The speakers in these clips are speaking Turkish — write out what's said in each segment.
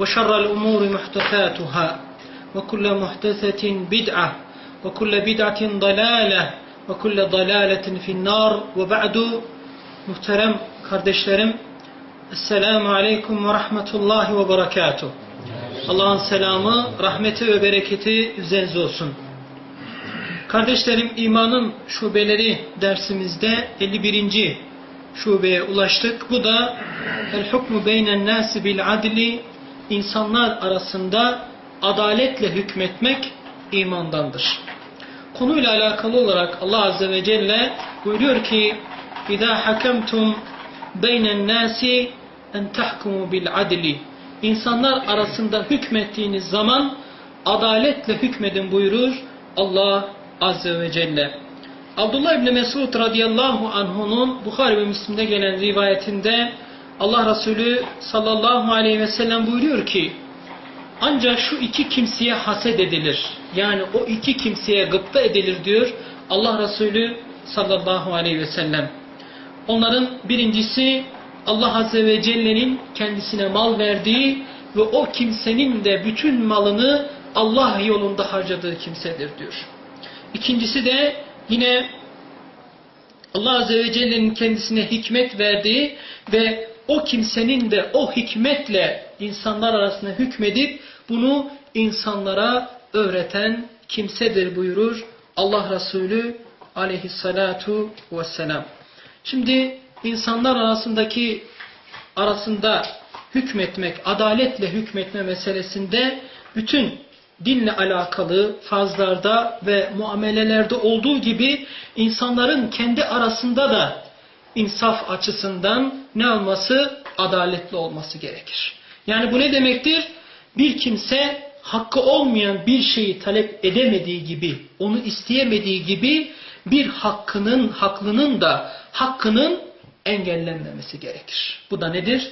وشر الأمور محدثاتها وكل محدثة بدعة وكل بدعة ضلالة وكل ضلالة في النار وبعد muhterem kardeşlerim Esselamu Aleyküm ve Rahmetullahi ve Berekatuh Allah'ın selamı, rahmeti ve bereketi üzerinize olsun. Kardeşlerim imanın şubeleri dersimizde 51. şubeye ulaştık. Bu da El hukmu beynen nasi bil adli insanlar arasında adaletle hükmetmek imandandır. Konuyla alakalı olarak Allah Azze ve Celle buyuruyor ki اِذَا حَكَمْتُمْ بَيْنَ النَّاسِ اَنْ تَحْكُمُوا بِالْعَدْلِ İnsanlar arasında hükmettiğiniz zaman adaletle hükmedin buyurur Allah Azze ve Celle. Abdullah İbni Mesud radıyallahu anh'unun Bukhari ve Müslim'de gelen rivayetinde Allah Resulü sallallahu aleyhi ve sellem buyuruyor ki ancak şu iki kimseye haset edilir. Yani o iki kimseye gıpta edilir diyor Allah Resulü sallallahu aleyhi ve sellem. Onların birincisi Allah Azze ve Celle'nin kendisine mal verdiği ve o kimsenin de bütün malını Allah yolunda harcadığı kimsedir diyor. İkincisi de yine Allah Azze ve Celle'nin kendisine hikmet verdiği ve o kimsenin de o hikmetle insanlar arasında hükmedip bunu insanlara öğreten kimsedir buyurur Allah Resulü aleyhissalatu vesselam. Şimdi insanlar arasındaki arasında hükmetmek, adaletle hükmetme meselesinde bütün dinle alakalı fazlarda ve muamelelerde olduğu gibi insanların kendi arasında da insaf açısından ne olması? Adaletli olması gerekir. Yani bu ne demektir? Bir kimse hakkı olmayan bir şeyi talep edemediği gibi, onu isteyemediği gibi bir hakkının, haklının da hakkının engellenmemesi gerekir. Bu da nedir?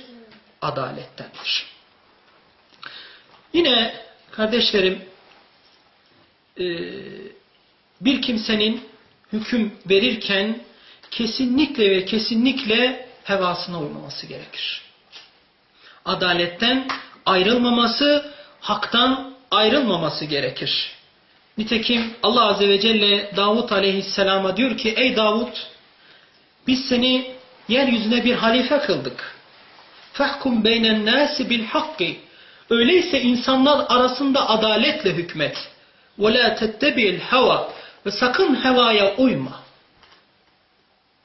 Adalettendir. Yine kardeşlerim bir kimsenin hüküm verirken kesinlikle ve kesinlikle hevasına uymaması gerekir. Adaletten ayrılmaması, haktan ayrılmaması gerekir. Nitekim Allah Azze ve Celle Davut Aleyhisselam'a diyor ki ey Davut biz seni yeryüzüne bir halife kıldık. Fahkum beynen nasi bil hakki. Öyleyse insanlar arasında adaletle hükmet. Ve la tettebi'l hava. Ve sakın hevaya uyma.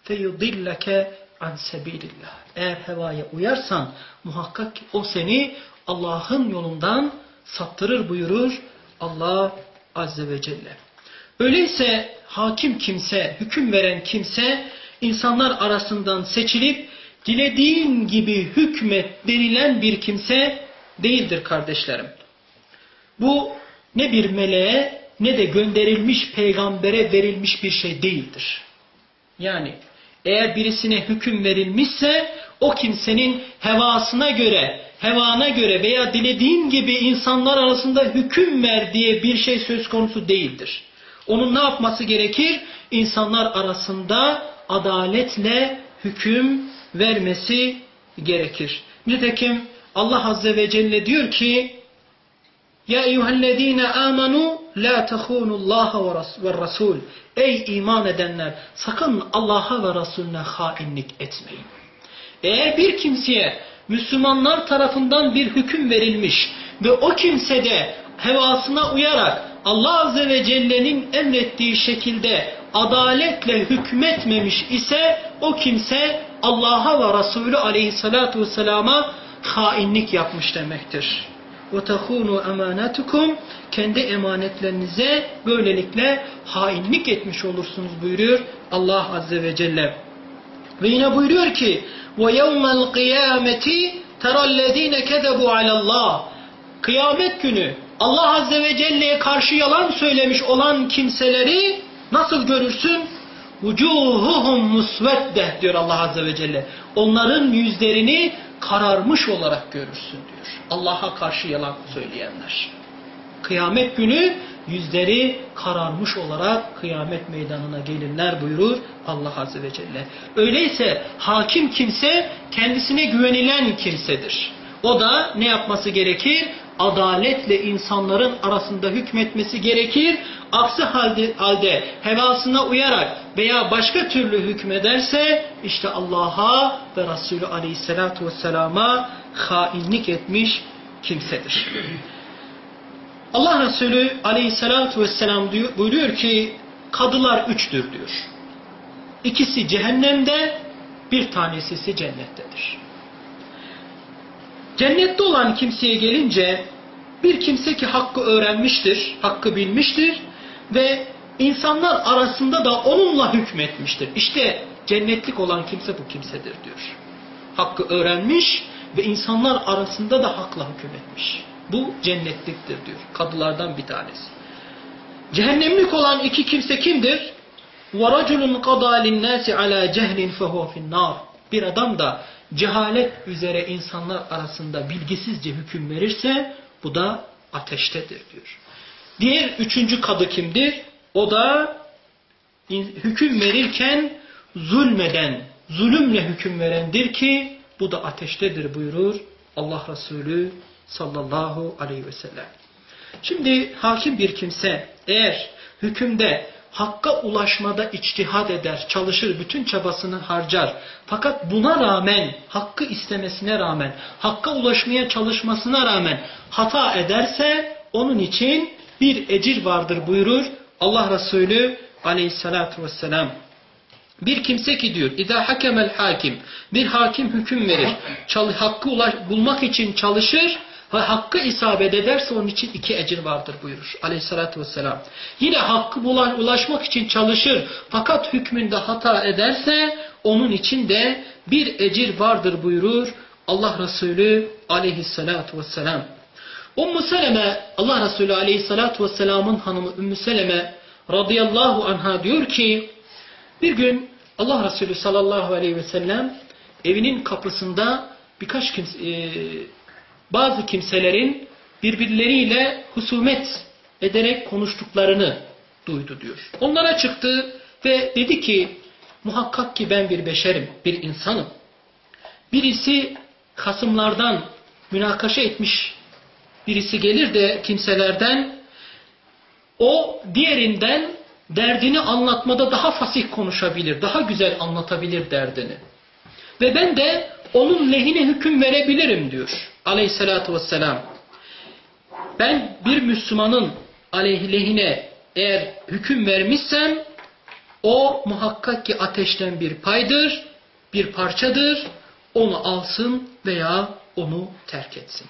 Feyudilleke an sebilillah. Eğer hevaya uyarsan muhakkak ki o seni Allah'ın yolundan saptırır buyurur Allah Azze ve Celle. Öyleyse hakim kimse, hüküm veren kimse insanlar arasından seçilip dilediğin gibi hükmet denilen bir kimse değildir kardeşlerim. Bu ne bir meleğe ne de gönderilmiş peygambere verilmiş bir şey değildir. Yani eğer birisine hüküm verilmişse o kimsenin hevasına göre, hevana göre veya dilediğin gibi insanlar arasında hüküm ver diye bir şey söz konusu değildir. Onun ne yapması gerekir? İnsanlar arasında adaletle hüküm vermesi gerekir. Nitekim Allah Azze ve Celle diyor ki Ya eyyühellezine amenu la tehunullaha ve rasul Ey iman edenler sakın Allah'a ve Resulüne hainlik etmeyin. Eğer bir kimseye Müslümanlar tarafından bir hüküm verilmiş ve o kimse de hevasına uyarak Allah Azze ve Celle'nin emrettiği şekilde adaletle hükmetmemiş ise o kimse Allah'a ve Resulü Aleyhisselatü Vesselam'a hainlik yapmış demektir. وَتَخُونُوا اَمَانَتُكُمْ Kendi emanetlerinize böylelikle hainlik etmiş olursunuz buyuruyor Allah Azze ve Celle. Ve yine buyuruyor ki وَيَوْمَ الْقِيَامَةِ تَرَى الَّذ۪ينَ كَذَبُوا عَلَى اللّٰهِ Kıyamet günü Allah Azze ve Celle'ye karşı yalan söylemiş olan kimseleri nasıl görürsün? Vucuhuhum musvedde diyor Allah Azze ve Celle. Onların yüzlerini kararmış olarak görürsün diyor. Allah'a karşı yalan söyleyenler. Kıyamet günü yüzleri kararmış olarak kıyamet meydanına gelirler buyurur Allah Azze ve Celle. Öyleyse hakim kimse kendisine güvenilen kimsedir. O da ne yapması gerekir? Adaletle insanların arasında hükmetmesi gerekir. Aksi halde, halde hevasına uyarak veya başka türlü hükmederse işte Allah'a ve Resulü Aleyhisselatü Vesselam'a hainlik etmiş kimsedir. Allah Resulü Aleyhisselatü Vesselam buyuruyor ki kadılar üçtür diyor. İkisi cehennemde bir tanesi ise cennettedir. Cennette olan kimseye gelince bir kimse ki hakkı öğrenmiştir, hakkı bilmiştir ve insanlar arasında da onunla hükmetmiştir. İşte cennetlik olan kimse bu kimsedir diyor. Hakkı öğrenmiş ve insanlar arasında da hakla hükmetmiş. Bu cennetliktir diyor. Kadılardan bir tanesi. Cehennemlik olan iki kimse kimdir? وَرَجُلٌ قَضَى لِلنَّاسِ عَلَى جَهْلٍ فَهُوَ فِي النَّارِ Bir adam da cehalet üzere insanlar arasında bilgisizce hüküm verirse bu da ateştedir diyor. Diğer üçüncü kadı kimdir? O da hüküm verirken zulmeden, zulümle hüküm verendir ki bu da ateştedir buyurur Allah Resulü sallallahu aleyhi ve sellem. Şimdi hakim bir kimse eğer hükümde hakka ulaşmada içtihad eder, çalışır, bütün çabasını harcar. Fakat buna rağmen, hakkı istemesine rağmen, hakka ulaşmaya çalışmasına rağmen hata ederse onun için bir ecir vardır buyurur Allah Resulü aleyhissalatu vesselam. Bir kimse ki diyor İza hakemel hakim bir hakim hüküm verir. Hakkı bulmak için çalışır ve hakkı isabet ederse onun için iki ecir vardır buyurur aleyhissalatü vesselam. Yine hakkı bulan, ulaşmak için çalışır fakat hükmünde hata ederse onun için de bir ecir vardır buyurur Allah Resulü aleyhissalatü vesselam. Ummu Seleme Allah Resulü aleyhissalatü vesselamın hanımı Ümmü Seleme radıyallahu anha diyor ki bir gün Allah Resulü sallallahu aleyhi ve sellem evinin kapısında birkaç kimse, e, bazı kimselerin birbirleriyle husumet ederek konuştuklarını duydu diyor. Onlara çıktı ve dedi ki muhakkak ki ben bir beşerim, bir insanım. Birisi kasımlardan münakaşa etmiş birisi gelir de kimselerden o diğerinden derdini anlatmada daha fasih konuşabilir, daha güzel anlatabilir derdini. Ve ben de onun lehine hüküm verebilirim diyor aleyhissalatü vesselam. Ben bir Müslümanın aleyhine eğer hüküm vermişsem o muhakkak ki ateşten bir paydır, bir parçadır. Onu alsın veya onu terk etsin.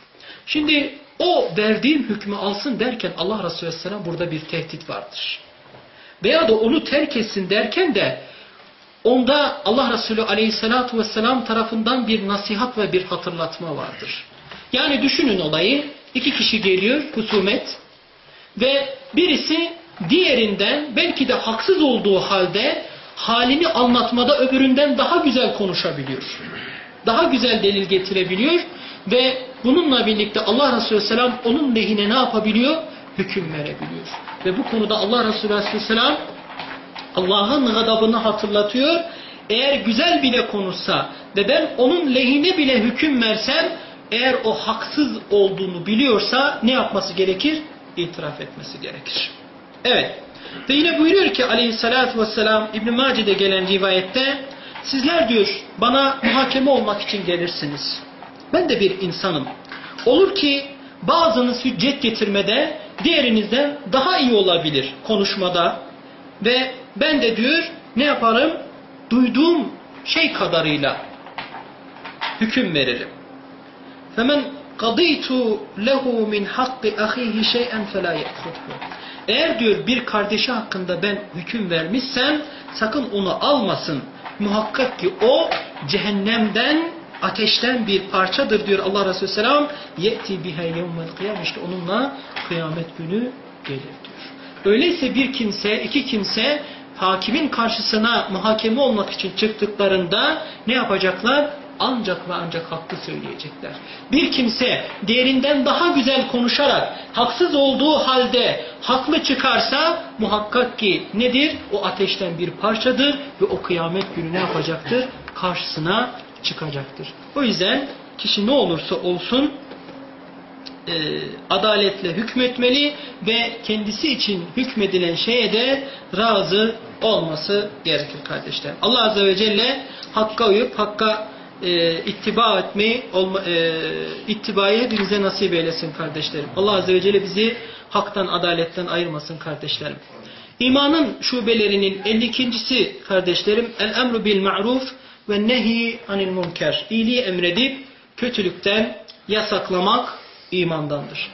Şimdi o verdiğim hükmü alsın derken Allah Resulü Aleyhisselam burada bir tehdit vardır. Veya da onu terk etsin derken de onda Allah Resulü Aleyhisselatü Vesselam tarafından bir nasihat ve bir hatırlatma vardır. Yani düşünün olayı. iki kişi geliyor husumet ve birisi diğerinden belki de haksız olduğu halde halini anlatmada öbüründen daha güzel konuşabiliyor. Daha güzel delil getirebiliyor ve bununla birlikte Allah Resulü Selam onun lehine ne yapabiliyor? hüküm verebiliyor. Ve bu konuda Allah Resulü Aleyhisselam Allah'ın gadabını hatırlatıyor. Eğer güzel bile konuşsa ve ben onun lehine bile hüküm versem eğer o haksız olduğunu biliyorsa ne yapması gerekir? İtiraf etmesi gerekir. Evet. Ve yine buyuruyor ki aleyhissalatü vesselam İbn-i Mace'de gelen rivayette sizler diyor bana muhakeme olmak için gelirsiniz. Ben de bir insanım. Olur ki bazınız hüccet getirmede diğerinizden daha iyi olabilir konuşmada ve ben de diyor ne yaparım? Duyduğum şey kadarıyla hüküm veririm. فَمَنْ قَضِيتُ لَهُ مِنْ حَقِّ أَخِيهِ شَيْئًا فَلَا يَأْخُذْهُ Eğer diyor bir kardeşi hakkında ben hüküm vermişsem sakın onu almasın. Muhakkak ki o cehennemden ateşten bir parçadır diyor Allah Resulü Selam. Ye'ti biha yevmel kıyam işte onunla kıyamet günü gelir diyor. Öyleyse bir kimse, iki kimse hakimin karşısına muhakeme olmak için çıktıklarında ne yapacaklar? Ancak ve ancak hakkı söyleyecekler. Bir kimse diğerinden daha güzel konuşarak haksız olduğu halde haklı çıkarsa muhakkak ki nedir? O ateşten bir parçadır ve o kıyamet günü ne yapacaktır? Karşısına çıkacaktır. O yüzden kişi ne olursa olsun e, adaletle hükmetmeli ve kendisi için hükmedilen şeye de razı olması gerekir kardeşler. Allah Azze ve Celle hakka uyup hakka e, ittiba etmeyi olma, e, ittibayı hepimize nasip eylesin kardeşlerim. Allah Azze ve Celle bizi haktan adaletten ayırmasın kardeşlerim. İmanın şubelerinin 52.si kardeşlerim el emru bil ma'ruf ve nehi anil münker. İyiliği emredip kötülükten yasaklamak imandandır.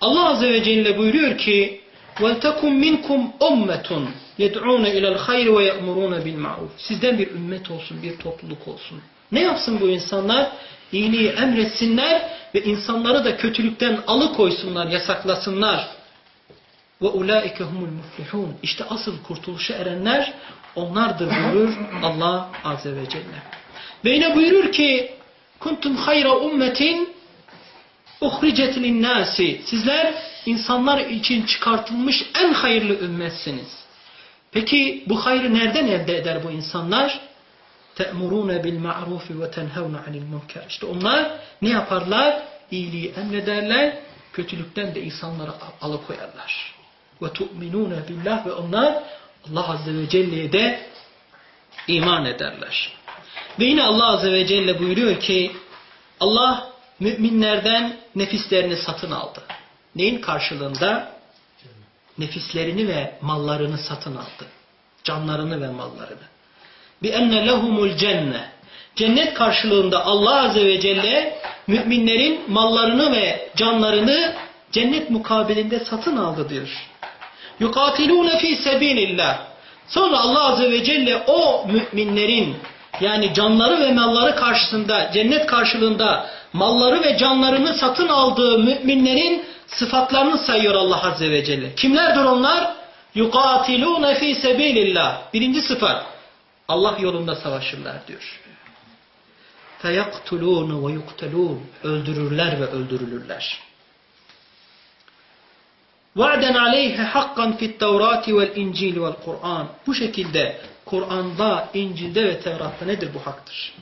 Allah Azze ve Celle buyuruyor ki وَلْتَكُمْ مِنْكُمْ اُمَّةٌ يَدْعُونَ اِلَى الْخَيْرِ وَيَأْمُرُونَ بِالْمَعْرُوفِ Sizden bir ümmet olsun, bir topluluk olsun. Ne yapsın bu insanlar? İyiliği emretsinler ve insanları da kötülükten alıkoysunlar, yasaklasınlar. Ve ulaike humul muflihun. İşte asıl kurtuluşa erenler onlardır buyurur Allah azze ve celle. Ve yine buyurur ki kuntum hayra ummetin uhricet linnâsi. Sizler insanlar için çıkartılmış en hayırlı ümmetsiniz. Peki bu hayrı nereden elde eder bu insanlar? te'murûne bil ma'rufi ve tenhevne anil münker. İşte onlar ne yaparlar? İyiliği emrederler, kötülükten de insanları alıkoyarlar. Ve tu'minûne billah ve onlar Allah Azze ve Celle'ye de iman ederler. Ve yine Allah Azze ve Celle buyuruyor ki Allah müminlerden nefislerini satın aldı. Neyin karşılığında? Nefislerini ve mallarını satın aldı. Canlarını ve mallarını. بِأَنَّ لَهُمُ الْجَنَّةِ Cennet karşılığında Allah Azze ve Celle müminlerin mallarını ve canlarını cennet mukabilinde satın aldı diyor. yukatilûne fî sebîlillah. Sonra Allah Azze ve Celle o müminlerin yani canları ve malları karşısında cennet karşılığında malları ve canlarını satın aldığı müminlerin sıfatlarını sayıyor Allah Azze ve Celle. Kimlerdir onlar? Yukatilûne fî sebîlillah. Birinci sıfat. Allah yolunda savaşırlar diyor. Feyaktulûne ve yuktelûn. Öldürürler ve öldürülürler. وَعْدًا عَلَيْهِ حَقًّا فِي التَّوْرَاتِ وَالْاِنْجِيلِ وَالْقُرْآنِ Bu şekilde Kur'an'da, İncil'de ve Tevrat'ta nedir bu haktır?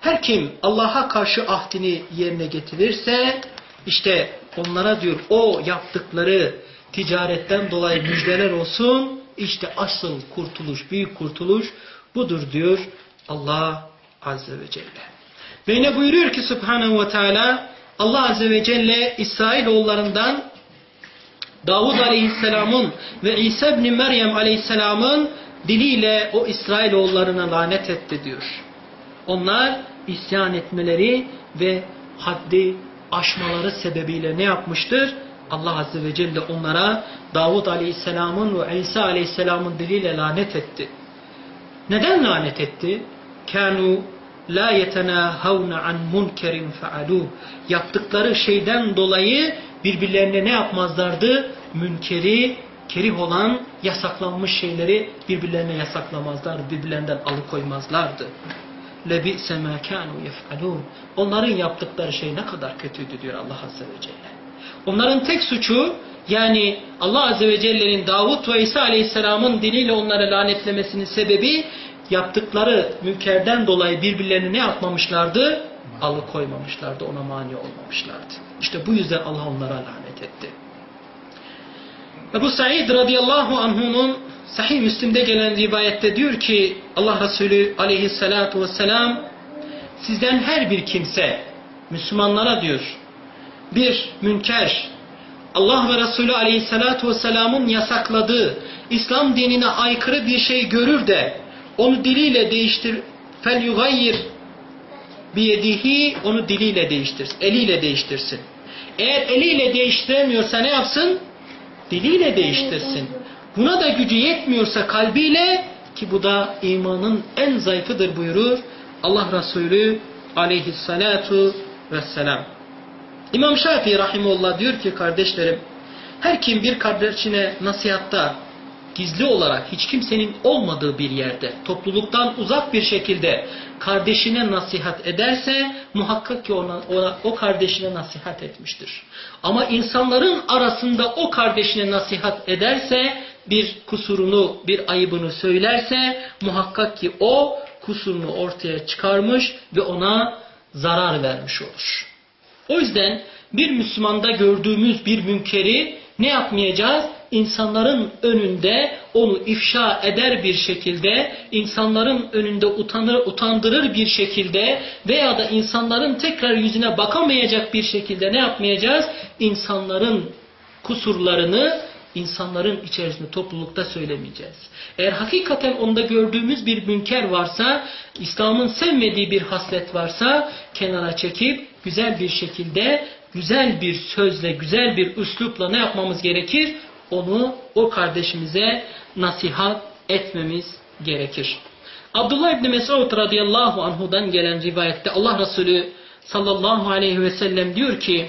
Her kim Allah'a karşı ahdini yerine getirirse işte onlara diyor o yaptıkları ticaretten dolayı müjdeler olsun işte asıl kurtuluş, büyük kurtuluş budur diyor Allah Azze ve Celle. Ve yine buyuruyor ki Subhanahu ve Teala Allah Azze ve Celle İsrailoğullarından Davud Aleyhisselam'ın ve İsa ibn Meryem Aleyhisselam'ın diliyle o İsrailoğullarına lanet etti diyor. Onlar isyan etmeleri ve haddi aşmaları sebebiyle ne yapmıştır? Allah Azze ve Celle onlara Davud Aleyhisselam'ın ve İsa Aleyhisselam'ın diliyle lanet etti. Neden lanet etti? Kanu la yetenâhavne an munkerin fealû. Yaptıkları şeyden dolayı birbirlerine ne yapmazlardı? Münkeri, kerih olan yasaklanmış şeyleri birbirlerine yasaklamazlardı, birbirlerinden alıkoymazlardı. لَبِئْسَ مَا كَانُوا يَفْعَلُونَ Onların yaptıkları şey ne kadar kötüydü diyor Allah Azze ve Celle. Onların tek suçu yani Allah Azze ve Celle'nin Davut ve İsa Aleyhisselam'ın diniyle onları lanetlemesinin sebebi yaptıkları münkerden dolayı birbirlerini ne yapmamışlardı? Alıkoymamışlardı, ona mani olmamışlardı. İşte bu yüzden Allah onlara lanet etti. Ebu Said radıyallahu anh'unun Sahih Müslim'de gelen rivayette diyor ki Allah Resulü aleyhissalatu vesselam sizden her bir kimse Müslümanlara diyor bir münker Allah ve Resulü aleyhissalatu vesselamın yasakladığı İslam dinine aykırı bir şey görür de onu diliyle değiştir fel yugayyir biyedihi onu diliyle değiştirsin. Eliyle değiştirsin. Eğer eliyle değiştiremiyorsa ne yapsın? Diliyle değiştirsin. Buna da gücü yetmiyorsa kalbiyle ki bu da imanın en zayıfıdır buyurur Allah Resulü aleyhissalatu vesselam. İmam Şafii rahimullah diyor ki kardeşlerim her kim bir kardeşine nasihatta gizli olarak hiç kimsenin olmadığı bir yerde topluluktan uzak bir şekilde kardeşine nasihat ederse muhakkak ki ona, ona o kardeşine nasihat etmiştir. Ama insanların arasında o kardeşine nasihat ederse bir kusurunu, bir ayıbını söylerse muhakkak ki o kusurunu ortaya çıkarmış ve ona zarar vermiş olur. O yüzden bir Müslümanda gördüğümüz bir münkeri ne yapmayacağız? İnsanların önünde onu ifşa eder bir şekilde, insanların önünde utanır, utandırır bir şekilde veya da insanların tekrar yüzüne bakamayacak bir şekilde ne yapmayacağız? İnsanların kusurlarını insanların içerisinde toplulukta söylemeyeceğiz. Eğer hakikaten onda gördüğümüz bir münker varsa, İslam'ın sevmediği bir haslet varsa kenara çekip güzel bir şekilde, güzel bir sözle, güzel bir üslupla ne yapmamız gerekir? Onu o kardeşimize nasihat etmemiz gerekir. Abdullah İbni Mesud radıyallahu anhudan gelen rivayette Allah Resulü sallallahu aleyhi ve sellem diyor ki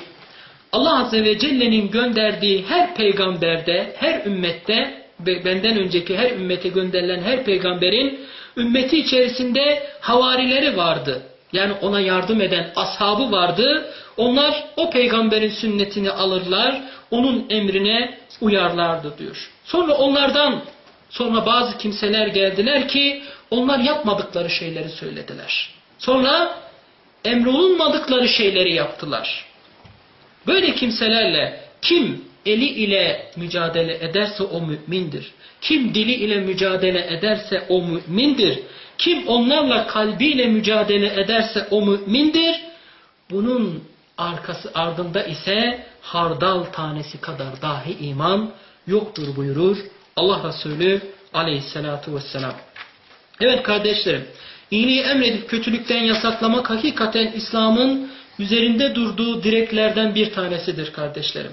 Allah Azze ve Celle'nin gönderdiği her peygamberde, her ümmette, benden önceki her ümmete gönderilen her peygamberin ümmeti içerisinde havarileri vardı. Yani ona yardım eden ashabı vardı. Onlar o peygamberin sünnetini alırlar, onun emrine uyarlardı diyor. Sonra onlardan sonra bazı kimseler geldiler ki onlar yapmadıkları şeyleri söylediler. Sonra emrolunmadıkları şeyleri yaptılar. Böyle kimselerle kim eli ile mücadele ederse o mümindir. Kim dili ile mücadele ederse o mümindir. Kim onlarla kalbiyle mücadele ederse o mümindir. Bunun arkası ardında ise hardal tanesi kadar dahi iman yoktur buyurur Allah Resulü aleyhissalatu vesselam. Evet kardeşlerim, iyiliği emredip kötülükten yasaklamak hakikaten İslam'ın üzerinde durduğu direklerden bir tanesidir kardeşlerim.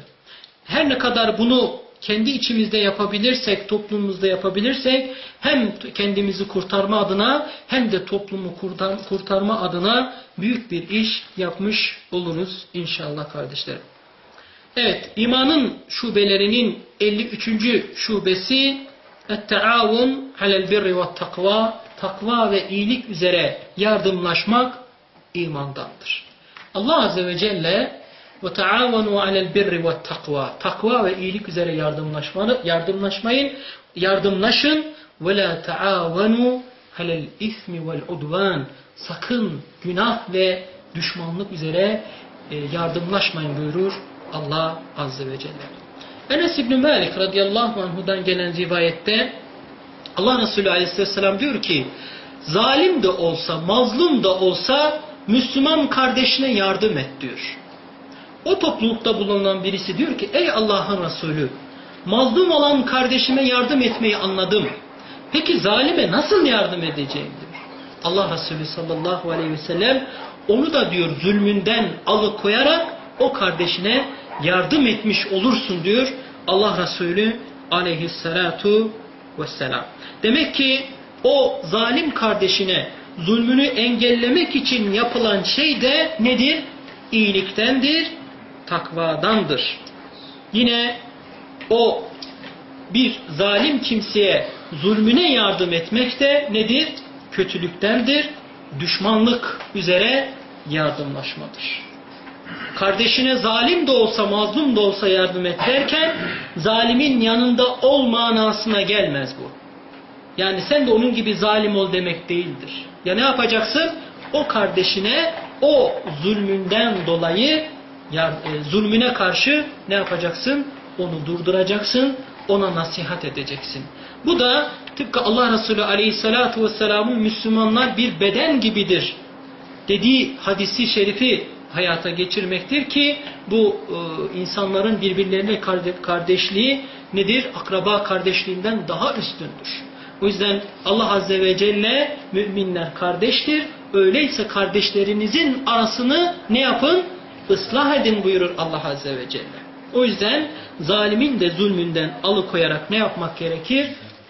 Her ne kadar bunu kendi içimizde yapabilirsek, toplumumuzda yapabilirsek hem kendimizi kurtarma adına hem de toplumu kurtarma adına büyük bir iş yapmış oluruz inşallah kardeşlerim. Evet, imanın şubelerinin 53. şubesi alel birri ve takva takva ve iyilik üzere yardımlaşmak imandandır. Allah Azze ve Celle ve taavunu alel birri ve takva. Takva ve iyilik üzere yardımlaşmanı, yardımlaşmayın, yardımlaşın ve la taavunu alel ismi vel udvan. Sakın günah ve düşmanlık üzere e, yardımlaşmayın buyurur Allah Azze ve Celle. Enes İbni Malik radıyallahu anhudan gelen rivayette Allah Resulü aleyhisselam diyor ki zalim de olsa, mazlum da olsa Müslüman kardeşine yardım et diyor. O toplulukta bulunan birisi diyor ki ey Allah'ın Resulü mazlum olan kardeşime yardım etmeyi anladım. Peki zalime nasıl yardım edeceğim diyor. Allah Resulü sallallahu aleyhi ve sellem onu da diyor zulmünden alıkoyarak o kardeşine yardım etmiş olursun diyor Allah Resulü aleyhissalatu vesselam. Demek ki o zalim kardeşine zulmünü engellemek için yapılan şey de nedir? İyiliktendir, takvadandır. Yine o bir zalim kimseye zulmüne yardım etmek de nedir? Kötülüktendir, düşmanlık üzere yardımlaşmadır. kardeşine zalim de olsa mazlum da olsa yardım et derken zalimin yanında ol manasına gelmez bu. Yani sen de onun gibi zalim ol demek değildir. Ya ne yapacaksın? O kardeşine o zulmünden dolayı ya, e, zulmüne karşı ne yapacaksın? Onu durduracaksın, ona nasihat edeceksin. Bu da tıpkı Allah Resulü Aleyhisselatü Vesselam'ın Müslümanlar bir beden gibidir dediği hadisi şerifi hayata geçirmektir ki bu e, insanların birbirlerine kardeşliği nedir? Akraba kardeşliğinden daha üstündür. O yüzden Allah Azze ve Celle müminler kardeştir. Öyleyse kardeşlerinizin arasını ne yapın? Islah edin buyurur Allah Azze ve Celle. O yüzden zalimin de zulmünden alıkoyarak ne yapmak gerekir?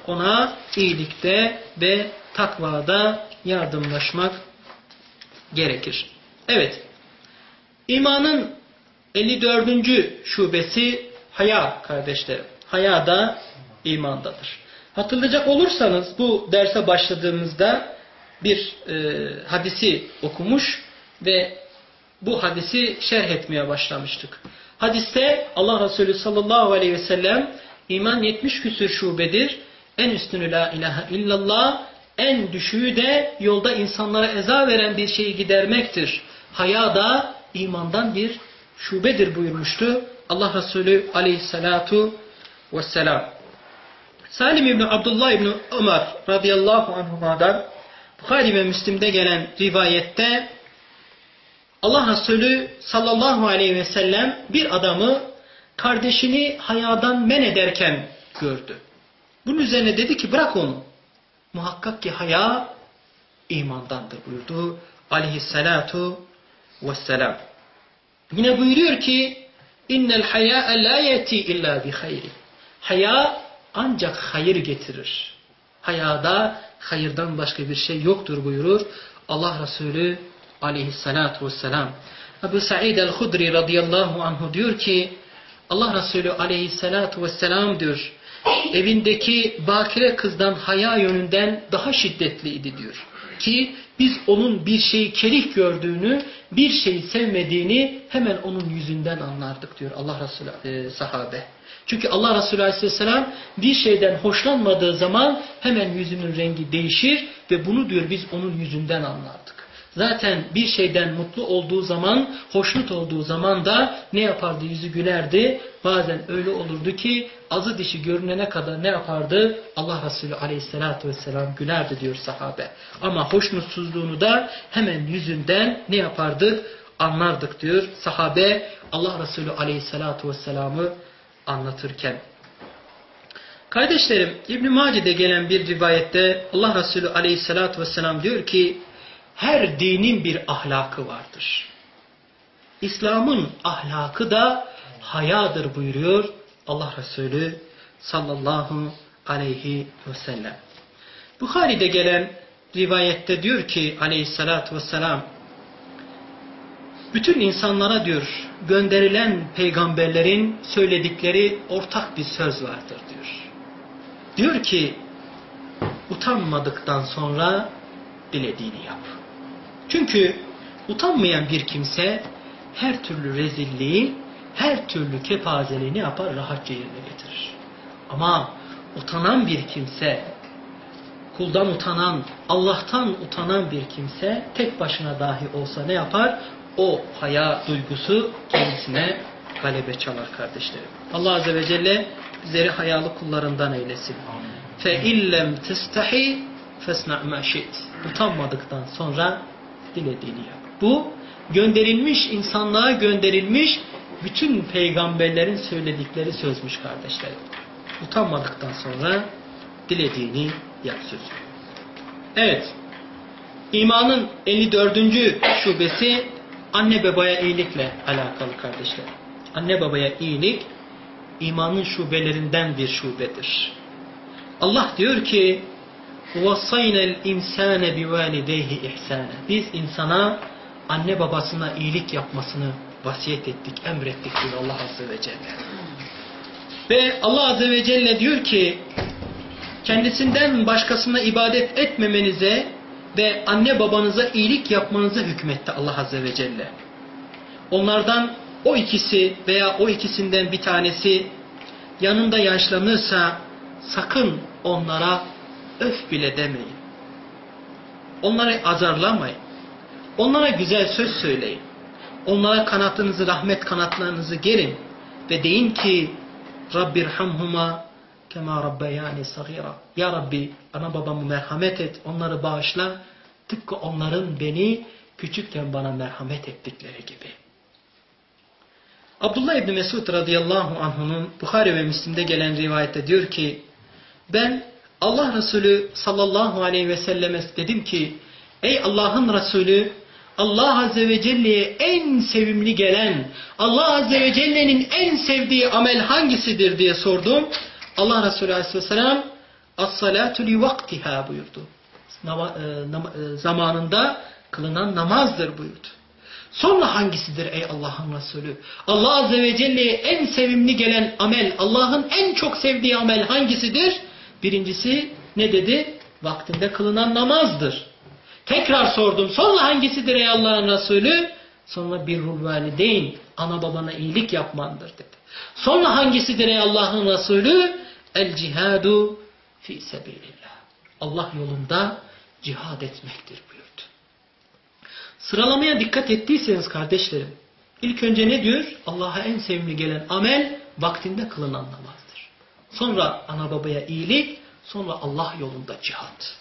Ona iyilikte ve takvada yardımlaşmak gerekir. Evet. İmanın 54. şubesi haya kardeşlerim. Haya da imandadır. Hatırlayacak olursanız bu derse başladığımızda bir e, hadisi okumuş ve bu hadisi şerh etmeye başlamıştık. Hadiste Allah Resulü sallallahu aleyhi ve sellem iman 70 küsür şubedir. En üstünü la ilahe illallah, en düşüğü de yolda insanlara eza veren bir şeyi gidermektir. Haya da imandan bir şubedir buyurmuştu Allah Resulü aleyhissalatu vesselam. Salim İbni Abdullah İbni Ömer radıyallahu anhuma'dan Bukhari ve Müslim'de gelen rivayette Allah Resulü sallallahu aleyhi ve sellem bir adamı kardeşini hayadan men ederken gördü. Bunun üzerine dedi ki bırak onu. Muhakkak ki haya imandandır buyurdu aleyhissalatu vesselam. Yine buyuruyor ki innel haya la yeti illa bi hayri. Haya ancak hayır getirir. Hayada hayırdan başka bir şey yoktur buyurur Allah Resulü aleyhissalatu vesselam. Ebu Sa'id el-Hudri radıyallahu anhu diyor ki Allah Resulü aleyhissalatu vesselam diyor evindeki bakire kızdan haya yönünden daha şiddetliydi diyor. Ki biz onun bir şeyi kerih gördüğünü, bir şeyi sevmediğini hemen onun yüzünden anlardık diyor Allah Resulü e, sahabe. Çünkü Allah Resulü Aleyhisselam bir şeyden hoşlanmadığı zaman hemen yüzünün rengi değişir ve bunu diyor biz onun yüzünden anlardık. Zaten bir şeyden mutlu olduğu zaman, hoşnut olduğu zaman da ne yapardı? Yüzü gülerdi. Bazen öyle olurdu ki azı dişi görünene kadar ne yapardı? Allah Resulü aleyhissalatü vesselam gülerdi diyor sahabe. Ama hoşnutsuzluğunu da hemen yüzünden ne yapardık? Anlardık diyor sahabe Allah Resulü aleyhissalatü vesselamı anlatırken. Kardeşlerim İbn-i Mace'de gelen bir rivayette Allah Resulü aleyhissalatü vesselam diyor ki her dinin bir ahlakı vardır. İslam'ın ahlakı da hayadır buyuruyor Allah Resulü sallallahu aleyhi ve sellem. Bukhari'de gelen rivayette diyor ki aleyhissalatü vesselam bütün insanlara diyor gönderilen peygamberlerin söyledikleri ortak bir söz vardır diyor. Diyor ki utanmadıktan sonra dilediğini yap. Çünkü utanmayan bir kimse her türlü rezilliği, her türlü kepazeliği ne yapar? Rahatça yerine getirir. Ama utanan bir kimse, kuldan utanan, Allah'tan utanan bir kimse tek başına dahi olsa ne yapar? O haya duygusu kendisine galebe çalar kardeşlerim. Allah Azze ve Celle bizleri hayalı kullarından eylesin. Fe illem testahi fesna ma Utanmadıktan sonra dilediğini yap. Bu gönderilmiş insanlığa gönderilmiş bütün peygamberlerin söyledikleri sözmüş kardeşlerim. Utanmadıktan sonra dilediğini yap sözü. Evet. İmanın 54. şubesi anne babaya iyilikle alakalı kardeşler. Anne babaya iyilik imanın şubelerinden bir şubedir. Allah diyor ki وَصَّيْنَا الْاِنْسَانَ بِوَالِدَيْهِ اِحْسَانًا Biz insana anne babasına iyilik yapmasını vasiyet ettik, emrettik diyor Allah Azze ve Celle. Ve Allah Azze ve Celle diyor ki kendisinden başkasına ibadet etmemenize ve anne babanıza iyilik yapmanıza hükmetti Allah Azze ve Celle. onlardan o ikisi veya o ikisinden bir tanesi yanında yaşlanırsa sakın onlara öf bile demeyin. Onları azarlamayın. Onlara güzel söz söyleyin. Onlara kanatınızı, rahmet kanatlarınızı gerin ve deyin ki Rabbirhamhuma kema rabbayani sagira. Ya Rabbi ana babamı merhamet et, onları bağışla. Tıpkı onların beni küçükken bana merhamet ettikleri gibi. Abdullah İbni Mesud radıyallahu anh'unun Bukhari ve Müslim'de gelen rivayette diyor ki ben Allah Resulü sallallahu aleyhi ve selleme dedim ki ey Allah'ın Resulü Allah Azze ve Celle'ye en sevimli gelen, Allah Azze ve Celle'nin en sevdiği amel hangisidir diye sordum. Allah Resulü Aleyhisselam As-salatu li vaktiha buyurdu. E, e, zamanında kılınan namazdır buyurdu. Sonra hangisidir ey Allah'ın Resulü? Allah Azze ve Celle'ye en sevimli gelen amel, Allah'ın en çok sevdiği amel hangisidir? Birincisi ne dedi? Vaktinde kılınan namazdır. Tekrar sordum. Sonra hangisidir ey Allah'ın Resulü? Sonra birrul valideyn, ana babana iyilik yapmandır dedi. Sonra hangisidir ey Allah'ın Resulü? El cihadu fi sebilillah. Allah yolunda cihad etmektir buyurdu. Sıralamaya dikkat ettiyseniz kardeşlerim, ilk önce ne diyor? Allah'a en sevimli gelen amel vaktinde kılınan namazdır. Sonra ana babaya iyilik, sonra Allah yolunda cihat.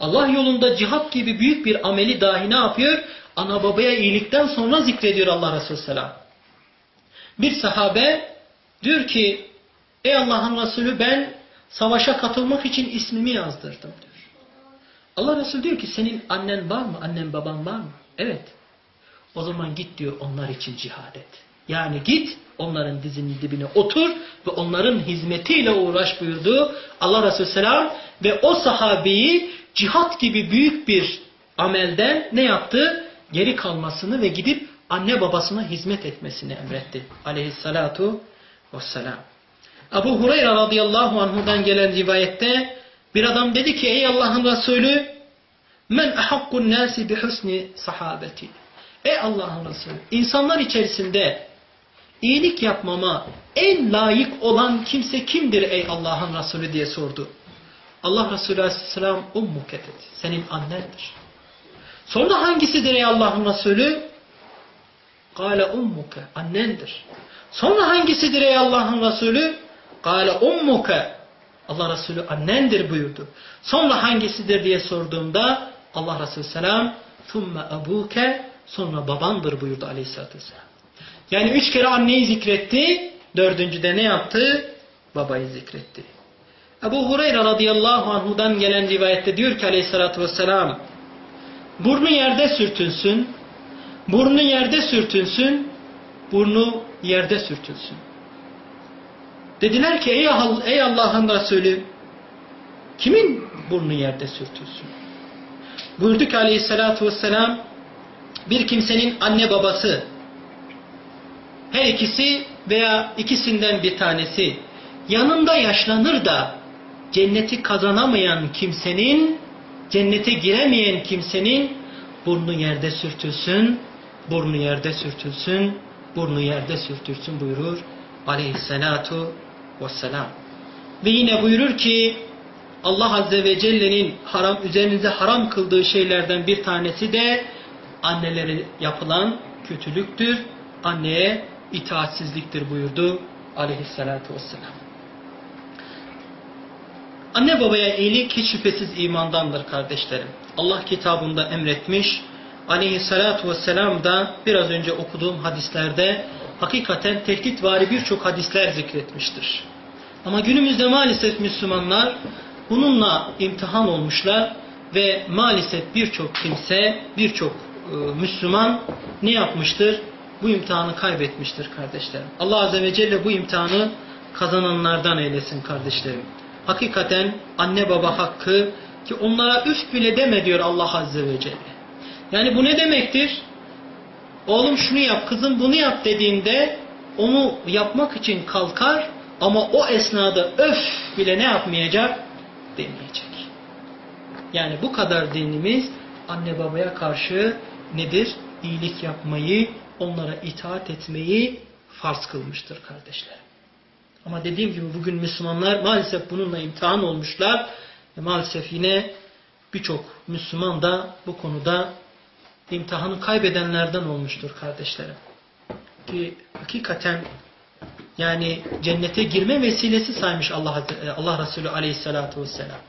Allah yolunda cihat gibi büyük bir ameli dahi ne yapıyor? Ana babaya iyilikten sonra zikrediyor Allah Resulü Selam. Bir sahabe diyor ki ey Allah'ın Resulü ben savaşa katılmak için ismimi yazdırdım diyor. Allah Resulü diyor ki senin annen var mı? Annen baban var mı? Evet. O zaman git diyor onlar için cihad et. Yani git onların dizinin dibine otur ve onların hizmetiyle uğraş buyurdu Allah Resulü Selam ve o sahabeyi cihat gibi büyük bir amelden ne yaptı? Geri kalmasını ve gidip anne babasına hizmet etmesini emretti. Aleyhissalatu vesselam. Abu Hureyre radıyallahu anhudan gelen rivayette bir adam dedi ki ey Allah'ın Resulü men ahakkun nasi bi husni sahabeti. Ey Allah'ın Resulü insanlar içerisinde iyilik yapmama en layık olan kimse kimdir ey Allah'ın Resulü diye sordu. Allah Resulü Aleyhisselam ummuke dedi. Senin annendir. Sonra hangisidir ey Allah'ın Resulü? Kale ummuke. Annendir. Sonra hangisidir ey Allah'ın Resulü? Kale ummuke. Allah Resulü annendir buyurdu. Sonra hangisidir diye sorduğumda Allah Resulü Selam thumme abuke sonra babandır buyurdu Aleyhisselatü Vesselam. Yani üç kere anneyi zikretti. Dördüncüde ne yaptı? Babayı zikretti. Ebu Hureyre radıyallahu anhudan gelen rivayette diyor ki aleyhissalatü vesselam burnu yerde sürtünsün, burnu yerde sürtünsün, burnu yerde sürtünsün. Dediler ki ey, Allah'ın Resulü kimin burnu yerde sürtünsün? Buyurdu ki aleyhissalatü vesselam bir kimsenin anne babası her ikisi veya ikisinden bir tanesi yanında yaşlanır da cenneti kazanamayan kimsenin, cennete giremeyen kimsenin burnu yerde sürtülsün, burnu yerde sürtülsün, burnu yerde sürtülsün buyurur aleyhissalatu vesselam. Ve yine buyurur ki Allah Azze ve Celle'nin haram üzerinize haram kıldığı şeylerden bir tanesi de annelere yapılan kötülüktür. Anneye itaatsizliktir buyurdu aleyhissalatu vesselam. Anne babaya iyilik hiç şüphesiz imandandır kardeşlerim. Allah kitabında emretmiş. Aleyhissalatu vesselam da biraz önce okuduğum hadislerde hakikaten tehditvari birçok hadisler zikretmiştir. Ama günümüzde maalesef Müslümanlar bununla imtihan olmuşlar ve maalesef birçok kimse, birçok e, Müslüman ne yapmıştır? Bu imtihanı kaybetmiştir kardeşlerim. Allah Azze ve Celle bu imtihanı kazananlardan eylesin kardeşlerim hakikaten anne baba hakkı ki onlara üf bile deme diyor Allah Azze ve Celle. Yani bu ne demektir? Oğlum şunu yap, kızım bunu yap dediğinde onu yapmak için kalkar ama o esnada öf bile ne yapmayacak? Demeyecek. Yani bu kadar dinimiz anne babaya karşı nedir? İyilik yapmayı onlara itaat etmeyi farz kılmıştır kardeşlerim. Ama dediğim gibi bugün Müslümanlar maalesef bununla imtihan olmuşlar. Ve maalesef yine birçok Müslüman da bu konuda imtihanı kaybedenlerden olmuştur kardeşlerim. Ki hakikaten yani cennete girme vesilesi saymış Allah, Allah Resulü aleyhissalatu vesselam.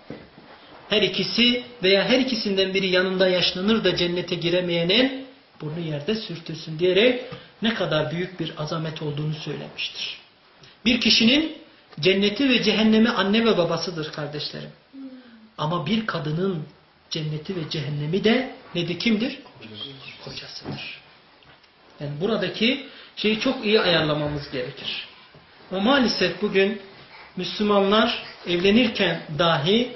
Her ikisi veya her ikisinden biri yanında yaşlanır da cennete giremeyenin burnu yerde sürtülsün diyerek ne kadar büyük bir azamet olduğunu söylemiştir. Bir kişinin cenneti ve cehennemi anne ve babasıdır kardeşlerim. Ama bir kadının cenneti ve cehennemi de nedir kimdir? Kocasıdır. Yani buradaki şeyi çok iyi ayarlamamız gerekir. Ama maalesef bugün Müslümanlar evlenirken dahi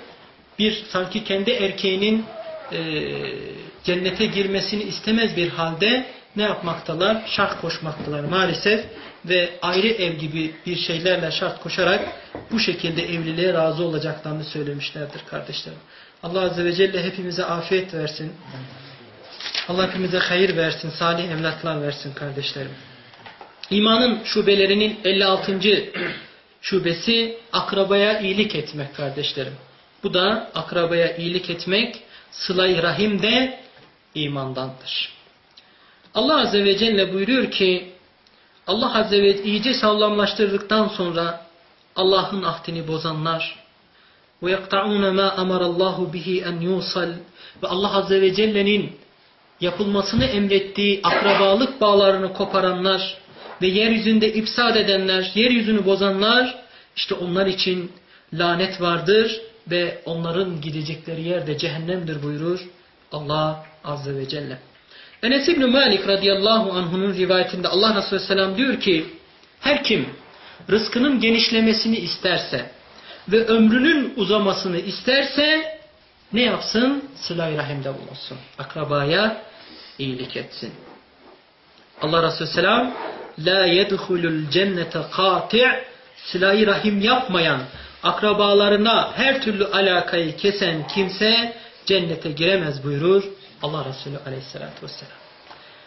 bir sanki kendi erkeğinin e, cennete girmesini istemez bir halde ne yapmaktalar? Şart koşmaktalar maalesef ve ayrı ev gibi bir şeylerle şart koşarak bu şekilde evliliğe razı olacaklarını söylemişlerdir kardeşlerim. Allah Azze ve Celle hepimize afiyet versin. Allah hepimize hayır versin, salih evlatlar versin kardeşlerim. İmanın şubelerinin 56. şubesi akrabaya iyilik etmek kardeşlerim. Bu da akrabaya iyilik etmek sıla rahim de imandandır. Allah Azze ve Celle buyuruyor ki Allah Azze ve iyice sağlamlaştırdıktan sonra Allah'ın ahdini bozanlar وَيَقْتَعُونَ مَا أَمَرَ اللّٰهُ بِهِ اَنْ يُوصَلْ Ve Allah Azze ve Celle'nin yapılmasını emrettiği akrabalık bağlarını koparanlar ve yeryüzünde ipsad edenler, yeryüzünü bozanlar işte onlar için lanet vardır ve onların gidecekleri yer de cehennemdir buyurur Allah Azze ve Celle. Enes İbni Malik radıyallahu anh'unun rivayetinde Allah Resulü Selam diyor ki her kim rızkının genişlemesini isterse ve ömrünün uzamasını isterse ne yapsın? Sıla-i rahimde bulunsun. Akrabaya iyilik etsin. Allah Resulü Selam La yedhulul cennete kati' Sıla-i rahim yapmayan akrabalarına her türlü alakayı kesen kimse cennete giremez buyurur Allah Resulü aleyhissalatü vesselam.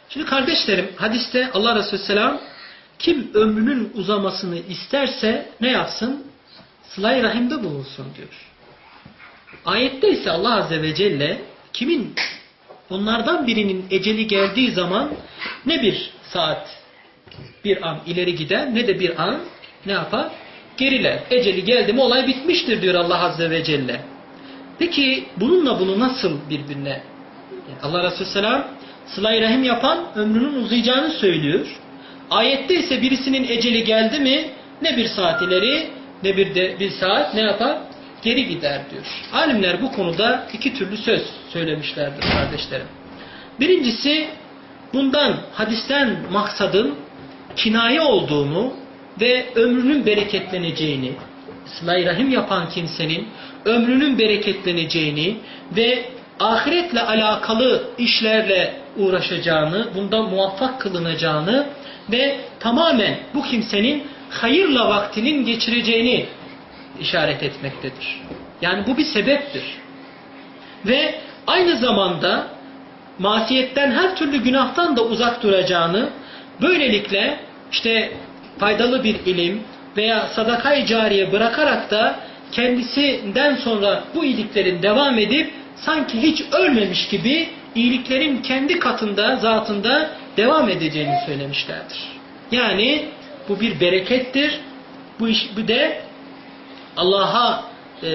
Şimdi kardeşlerim hadiste Allah Resulü selam kim ömrünün uzamasını isterse ne yapsın? Sıla-i rahimde bulunsun diyor. Ayette ise Allah Azze ve Celle kimin onlardan birinin eceli geldiği zaman ne bir saat bir an ileri gider ne de bir an ne yapar? Geriler. Eceli geldi mi olay bitmiştir diyor Allah Azze ve Celle. Peki bununla bunu nasıl birbirine Allah Resulü Selam sıla rahim yapan ömrünün uzayacağını söylüyor. Ayette ise birisinin eceli geldi mi ne bir saat ileri ne bir de bir saat ne yapar? Geri gider diyor. Alimler bu konuda iki türlü söz söylemişlerdir kardeşlerim. Birincisi bundan hadisten maksadın kinaye olduğunu ve ömrünün bereketleneceğini, sıla rahim yapan kimsenin ömrünün bereketleneceğini ve ahiretle alakalı işlerle uğraşacağını, bunda muvaffak kılınacağını ve tamamen bu kimsenin hayırla vaktinin geçireceğini işaret etmektedir. Yani bu bir sebeptir. Ve aynı zamanda masiyetten her türlü günahtan da uzak duracağını, böylelikle işte faydalı bir ilim veya sadakayı cariye bırakarak da kendisinden sonra bu iyiliklerin devam edip sanki hiç ölmemiş gibi iyiliklerin kendi katında, zatında devam edeceğini söylemişlerdir. Yani bu bir berekettir. Bu iş bu de Allah'a e,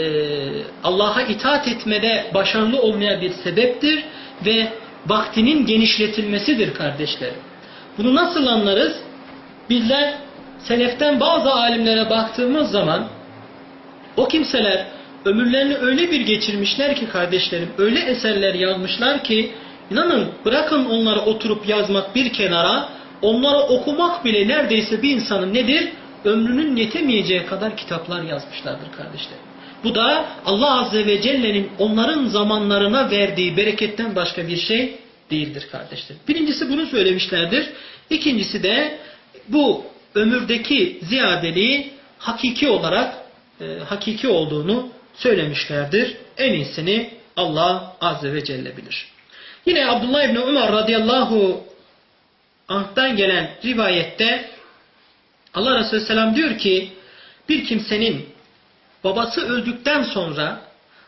Allah'a itaat etmede başarılı olmaya bir sebeptir ve vaktinin genişletilmesidir kardeşlerim. Bunu nasıl anlarız? Bizler seleften bazı alimlere baktığımız zaman o kimseler ömürlerini öyle bir geçirmişler ki kardeşlerim, öyle eserler yazmışlar ki inanın bırakın onları oturup yazmak bir kenara, onları okumak bile neredeyse bir insanın nedir? Ömrünün yetemeyeceği kadar kitaplar yazmışlardır kardeşlerim. Bu da Allah Azze ve Celle'nin onların zamanlarına verdiği bereketten başka bir şey değildir kardeşlerim. Birincisi bunu söylemişlerdir. İkincisi de bu ömürdeki ziyadeliği hakiki olarak e, hakiki olduğunu söylemişlerdir. En iyisini Allah Azze ve Celle bilir. Yine Abdullah İbni Umar radıyallahu anh'tan gelen rivayette Allah Resulü Selam diyor ki bir kimsenin babası öldükten sonra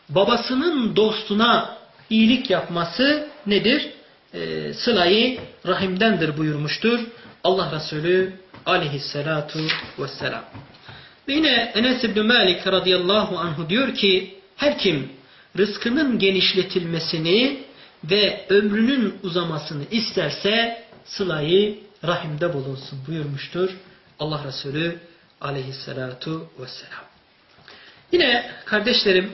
babasının dostuna iyilik yapması nedir? E, sılayı rahimdendir buyurmuştur. Allah Resulü aleyhissalatu vesselam. Ve yine Enes İbni Malik radıyallahu anhu diyor ki her kim rızkının genişletilmesini ve ömrünün uzamasını isterse sılayı rahimde bulunsun buyurmuştur. Allah Resulü aleyhissalatu vesselam. Yine kardeşlerim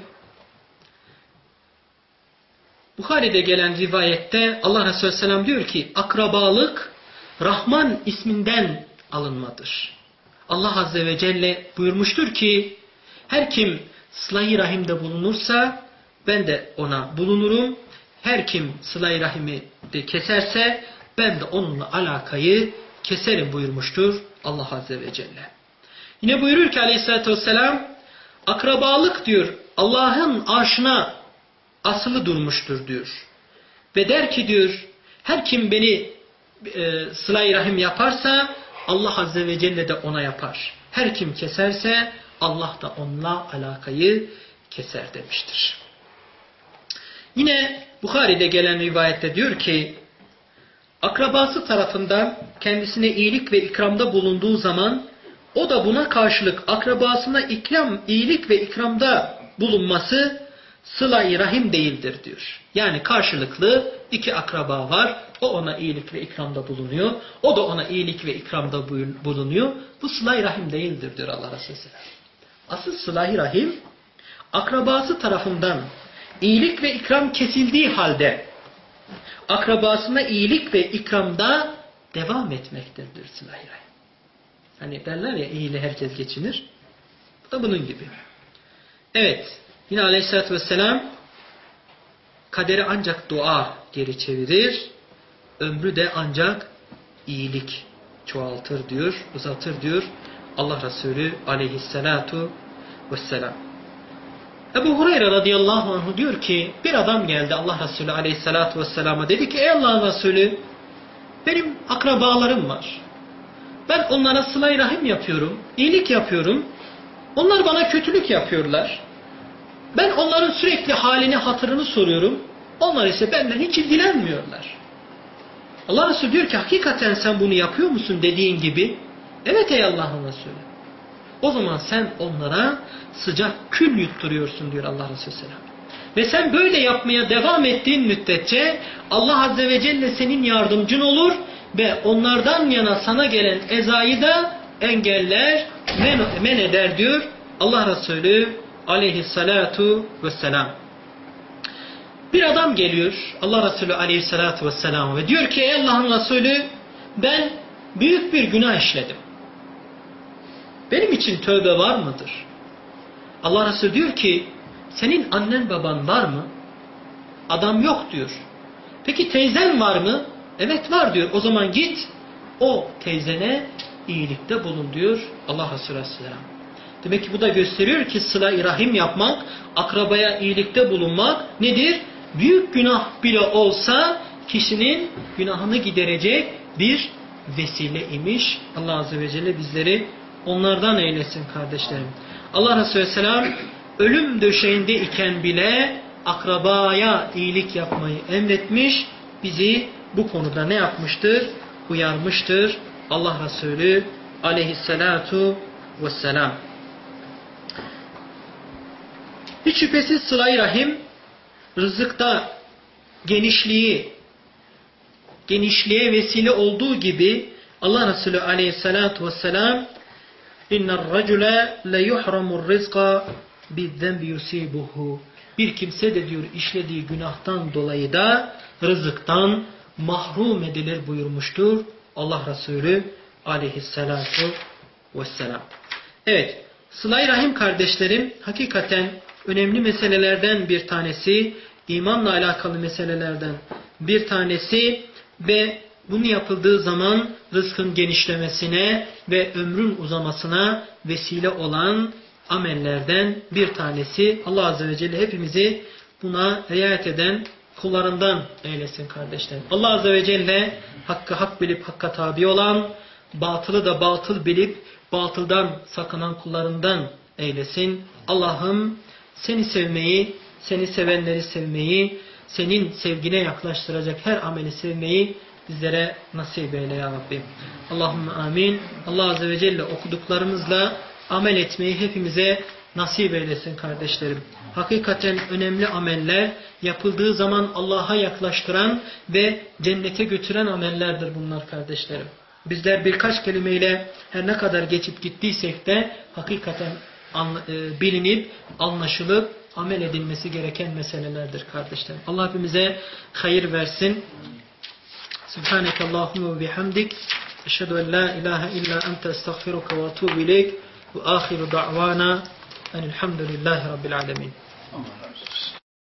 Bukhari'de gelen rivayette Allah Resulü Selam diyor ki akrabalık Rahman isminden alınmadır. Allah Azze ve Celle buyurmuştur ki her kim sıla rahimde bulunursa ben de ona bulunurum. Her kim sıla rahimi de keserse ben de onunla alakayı keserim buyurmuştur Allah Azze ve Celle. Yine buyurur ki aleyhissalatü vesselam akrabalık diyor Allah'ın arşına asılı durmuştur diyor. Ve der ki diyor her kim beni e, sıla rahim yaparsa Allah Azze ve Celle de ona yapar. Her kim keserse Allah da onunla alakayı keser demiştir. Yine Bukhari'de gelen rivayette diyor ki akrabası tarafından kendisine iyilik ve ikramda bulunduğu zaman o da buna karşılık akrabasına ikram, iyilik ve ikramda bulunması sıla-i rahim değildir diyor. Yani karşılıklı iki akraba var. O ona iyilik ve ikramda bulunuyor. O da ona iyilik ve ikramda bulunuyor. Bu sıla-i rahim değildir diyor Allah Resulü Asıl sıla-i rahim akrabası tarafından iyilik ve ikram kesildiği halde akrabasına iyilik ve ikramda devam etmektedir sıla-i rahim. Hani derler ya iyiliği herkes geçinir. Bu da bunun gibi. Evet. Yine aleyhissalatü vesselam kaderi ancak dua geri çevirir. Ömrü de ancak iyilik çoğaltır diyor, uzatır diyor. Allah Resulü aleyhissalatu vesselam. Ebu Hureyre radıyallahu anh diyor ki bir adam geldi Allah Resulü aleyhissalatu vesselama dedi ki ey Allah'ın Resulü benim akrabalarım var. Ben onlara sıla rahim yapıyorum, iyilik yapıyorum. Onlar bana kötülük yapıyorlar. Ben onların sürekli halini, hatırını soruyorum. Onlar ise benden hiç ilgilenmiyorlar. Allah Resulü diyor ki hakikaten sen bunu yapıyor musun dediğin gibi. Evet ey Allah'ın Resulü. O zaman sen onlara sıcak kül yutturuyorsun diyor Allah Resulü Selam. Ve sen böyle yapmaya devam ettiğin müddetçe Allah Azze ve Celle senin yardımcın olur ve onlardan yana sana gelen ezayı da engeller, men, men eder diyor Allah Resulü aleyhissalatu vesselam. Bir adam geliyor Allah Resulü aleyhissalatu vesselam ve diyor ki ey Allah'ın Resulü ben büyük bir günah işledim. Benim için tövbe var mıdır? Allah Resulü diyor ki senin annen baban var mı? Adam yok diyor. Peki teyzen var mı? Evet var diyor. O zaman git o teyzene iyilikte bulun diyor Allah Resulü Aleyhisselam. Demek ki bu da gösteriyor ki sıla-i rahim yapmak, akrabaya iyilikte bulunmak nedir? Büyük günah bile olsa kişinin günahını giderecek bir vesile imiş. Allah Azze ve Celle bizleri onlardan eylesin kardeşlerim. Allah Resulü Selam ölüm döşeğinde iken bile akrabaya iyilik yapmayı emretmiş. Bizi bu konuda ne yapmıştır? Uyarmıştır. Allah Resulü aleyhissalatu vesselam. Hiç şüphesiz sıla rahim rızıkta genişliği genişliğe vesile olduğu gibi Allah Resulü aleyhissalatu vesselam اِنَّ الرَّجُلَ لَيُحْرَمُ الرِّزْقَ بِالذَّنْبِ يُسِيبُهُ Bir kimse de diyor işlediği günahtan dolayı da rızıktan mahrum edilir buyurmuştur Allah Resulü aleyhissalatu vesselam. Evet, sıla Rahim kardeşlerim hakikaten önemli meselelerden bir tanesi, imanla alakalı meselelerden bir tanesi ve bunu yapıldığı zaman rızkın genişlemesine ve ömrün uzamasına vesile olan amellerden bir tanesi. Allah Azze ve Celle hepimizi buna riayet eden kullarından eylesin kardeşlerim. Allah Azze ve Celle hakkı hak bilip hakka tabi olan, batılı da batıl bilip batıldan sakınan kullarından eylesin. Allah'ım seni sevmeyi, seni sevenleri sevmeyi, senin sevgine yaklaştıracak her ameli sevmeyi bizlere nasip eyle ya Rabbi. Allahümme amin. Allah Azze ve Celle okuduklarımızla amel etmeyi hepimize nasip eylesin kardeşlerim. Hakikaten önemli ameller yapıldığı zaman Allah'a yaklaştıran ve cennete götüren amellerdir bunlar kardeşlerim. Bizler birkaç kelimeyle her ne kadar geçip gittiysek de hakikaten e, bilinip, anlaşılıp, amel edilmesi gereken meselelerdir kardeşlerim. Allah hepimize hayır versin. Subhaneke Allahümme bihamdik. Eşhedü en la ilahe illa ente estağfiruka ve atubu ileyk. Ve ahiru da'vana enilhamdülillahi rabbil alemin. Olsun.